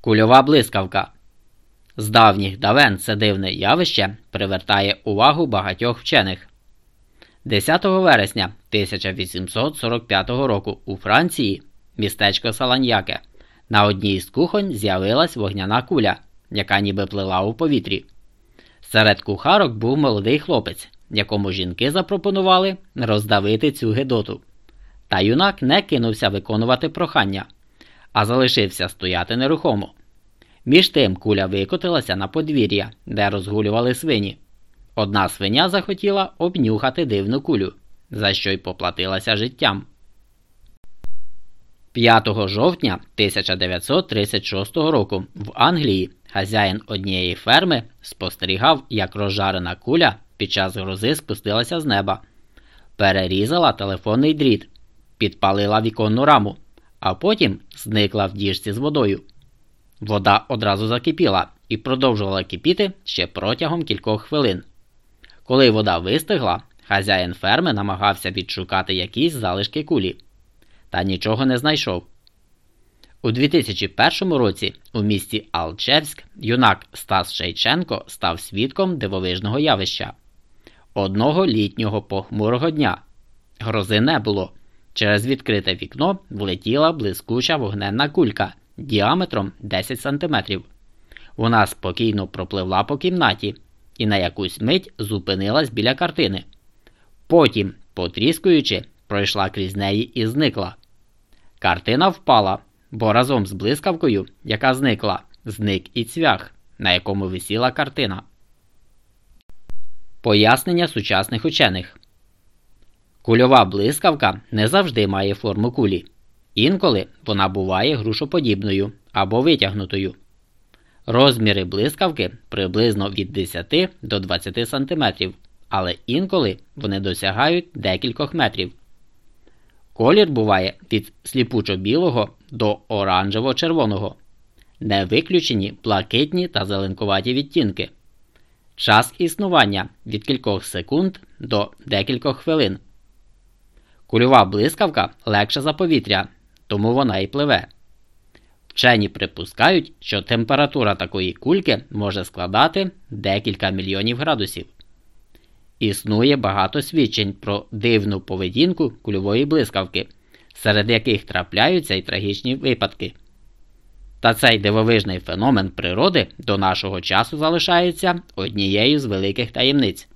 Кульова блискавка. З давніх давен це дивне явище привертає увагу багатьох вчених. 10 вересня 1845 року у Франції, містечко Саланьяке, на одній з кухонь з'явилась вогняна куля, яка ніби плила у повітрі. Серед кухарок був молодий хлопець, якому жінки запропонували роздавити цю гедоту. Та юнак не кинувся виконувати прохання, а залишився стояти нерухомо. Між тим куля викотилася на подвір'я, де розгулювали свині. Одна свиня захотіла обнюхати дивну кулю, за що й поплатилася життям. 5 жовтня 1936 року в Англії хазяїн однієї ферми спостерігав, як розжарена куля під час грози спустилася з неба, перерізала телефонний дріт, підпалила віконну раму, а потім зникла в діжці з водою. Вода одразу закипіла і продовжувала кипіти ще протягом кількох хвилин. Коли вода вистигла, хазяїн ферми намагався відшукати якісь залишки кулі, та нічого не знайшов. У 2001 році у місті Алчевськ юнак Стас Шейченко став свідком дивовижного явища. Одного літнього похмурого дня грози не було. Через відкрите вікно влетіла блискуча вогненна кулька діаметром 10 см. Вона спокійно пропливла по кімнаті і на якусь мить зупинилась біля картини. Потім, потріскуючи, пройшла крізь неї і зникла. Картина впала, бо разом з блискавкою, яка зникла, зник і цвях, на якому висіла картина. Пояснення сучасних учених Кульова блискавка не завжди має форму кулі. Інколи вона буває грушоподібною або витягнутою. Розміри блискавки приблизно від 10 до 20 см, але інколи вони досягають декількох метрів. Колір буває від сліпучо-білого до оранжево-червоного, не виключені блакитні та зеленкуваті відтінки. Час існування від кількох секунд до декількох хвилин. Кульова блискавка легша за повітря, тому вона і пливе. Вчені припускають, що температура такої кульки може складати декілька мільйонів градусів. Існує багато свідчень про дивну поведінку кульової блискавки, серед яких трапляються й трагічні випадки. Та цей дивовижний феномен природи до нашого часу залишається однією з великих таємниць.